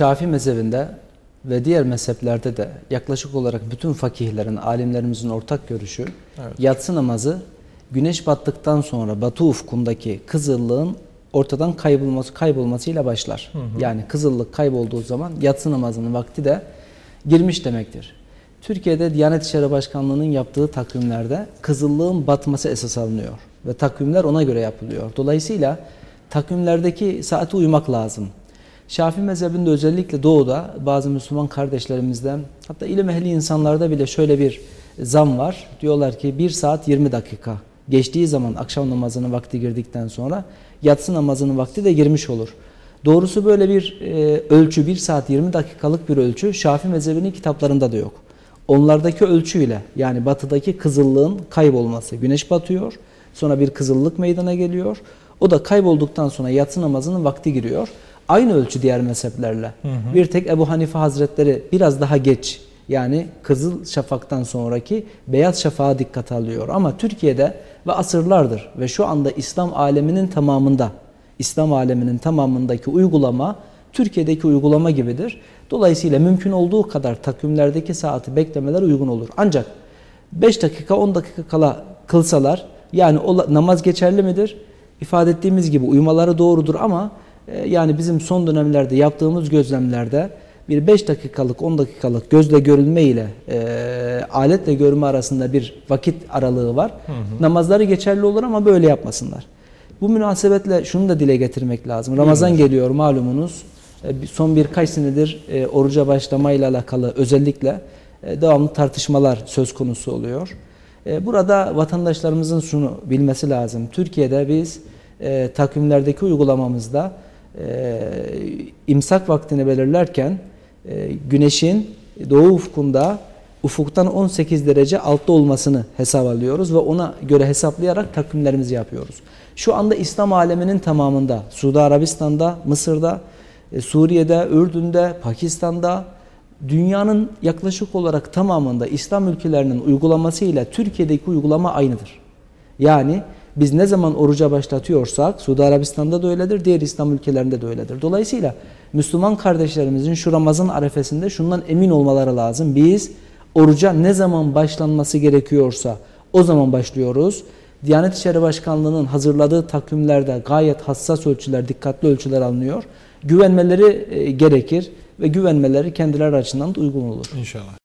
Şafii mezhebinde ve diğer mezheplerde de yaklaşık olarak bütün fakihlerin, alimlerimizin ortak görüşü Evet. yatsı namazı güneş battıktan sonra batı ufkundaki kızıllığın ortadan kaybolması kaybolmasıyla başlar. Yani kızıllık kaybolduğu zaman yatsı namazının vakti de girmiş demektir. Türkiye'de Diyanet İşleri Başkanlığı'nın yaptığı takvimlerde kızıllığın batması esas alınıyor ve takvimler ona göre yapılıyor. Dolayısıyla takvimlerdeki saate uymak lazım. Şafii mezhebinde özellikle doğuda bazı Müslüman kardeşlerimizden hatta ilim ehli insanlarda bile şöyle bir zam var. Diyorlar ki 1 saat 20 dakika geçtiği zaman akşam namazının vakti girdikten sonra yatsı namazının vakti de girmiş olur. Doğrusu böyle bir e, ölçü 1 saat 20 dakikalık bir ölçü Şafii mezhebinin kitaplarında da yok. Onlardaki ölçüyle yani batıdaki kızıllığın kaybolması. Güneş batıyor sonra bir kızıllık meydana geliyor. O da kaybolduktan sonra yatsı namazının vakti giriyor. Aynı ölçü diğer mezheplerle. Bir tek Ebu Hanife Hazretleri biraz daha geç yani kızıl şafaktan sonraki beyaz şafağa dikkat alıyor. Ama Türkiye'de ve asırlardır ve şu anda İslam aleminin tamamında İslam aleminin tamamındaki uygulama Türkiye'deki uygulama gibidir. Dolayısıyla mümkün olduğu kadar takvimlerdeki saati beklemeler uygun olur. Ancak 5 dakika 10 dakika kala kılsalar yani o namaz geçerli midir? İfade ettiğimiz gibi uyumaları doğrudur ama yani bizim son dönemlerde yaptığımız gözlemlerde bir 5 dakikalık 10 dakikalık gözle görülme ile e, aletle görme arasında bir vakit aralığı var. Namazları geçerli olur ama böyle yapmasınlar. Bu münasebetle şunu da dile getirmek lazım. Ramazan geliyor malumunuz. E, bir- Son birkaç senedir e, oruca başlamayla alakalı özellikle e, devamlı tartışmalar söz konusu oluyor. E, Burada vatandaşlarımızın şunu bilmesi lazım. Türkiye'de biz e, takvimlerdeki uygulamamızda imsak vaktini belirlerken e, güneşin doğu ufkunda ufuktan 18 derece altta olmasını hesap alıyoruz ve ona göre hesaplayarak takvimlerimizi yapıyoruz. Şu anda İslam aleminin tamamında, Suudi Arabistan'da, Mısır'da, e, Suriye'de, Ürdün'de, Pakistan'da, dünyanın yaklaşık olarak tamamında İslam ülkelerinin uygulamasıyla Türkiye'deki uygulama aynıdır. Yani biz ne zaman oruca başlatıyorsak Suudi Arabistan'da da öyledir, diğer İslam ülkelerinde de öyledir. Dolayısıyla Müslüman kardeşlerimizin şu Ramazan arefesinde şundan emin olmaları lazım. Biz oruca ne zaman başlanması gerekiyorsa o zaman başlıyoruz. Diyanet İşleri Başkanlığı'nın hazırladığı takvimlerde gayet hassas ölçüler, dikkatli ölçüler alınıyor. Güvenmeleri e, gerekir ve güvenmeleri kendileri açısından da uygun olur. İnşallah.